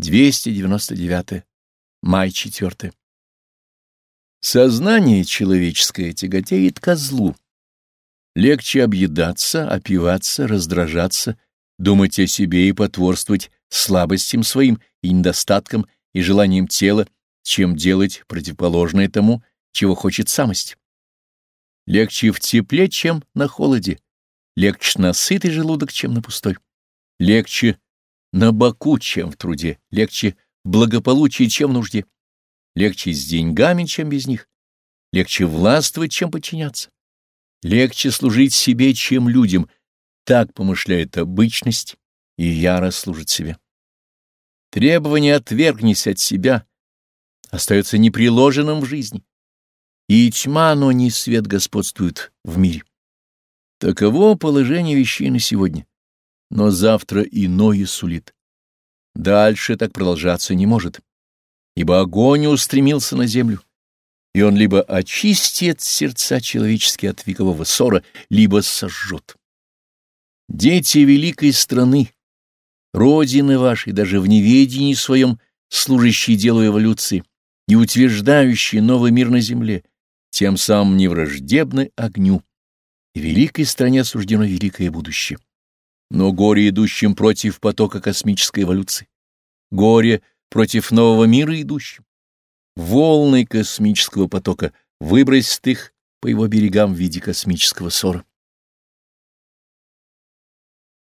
299. Май 4. Сознание человеческое тяготеет козлу. Легче объедаться, опиваться, раздражаться, думать о себе и потворствовать слабостям своим и недостаткам и желаниям тела, чем делать противоположное тому, чего хочет самость. Легче в тепле, чем на холоде, легче на сытый желудок, чем на пустой. Легче на боку, чем в труде, легче в благополучии, чем в нужде. Легче с деньгами, чем без них. Легче властвовать, чем подчиняться. Легче служить себе, чем людям. Так помышляет обычность, и яро служит себе. Требование «отвергнись от себя» остается неприложенным в жизни. И тьма, но не свет господствует в мире. Таково положение вещей на сегодня. Но завтра иное сулит. Дальше так продолжаться не может, ибо огонь устремился на землю, и он либо очистит сердца человеческие от векового ссора, либо сожжет. Дети великой страны, Родины вашей, даже в неведении своем, служащие делу эволюции и утверждающие новый мир на земле, тем самым не враждебны огню, великой стране суждено великое будущее. Но горе идущим против потока космической эволюции, горе против нового мира идущим. Волны космического потока выбросят их по его берегам в виде космического ссора.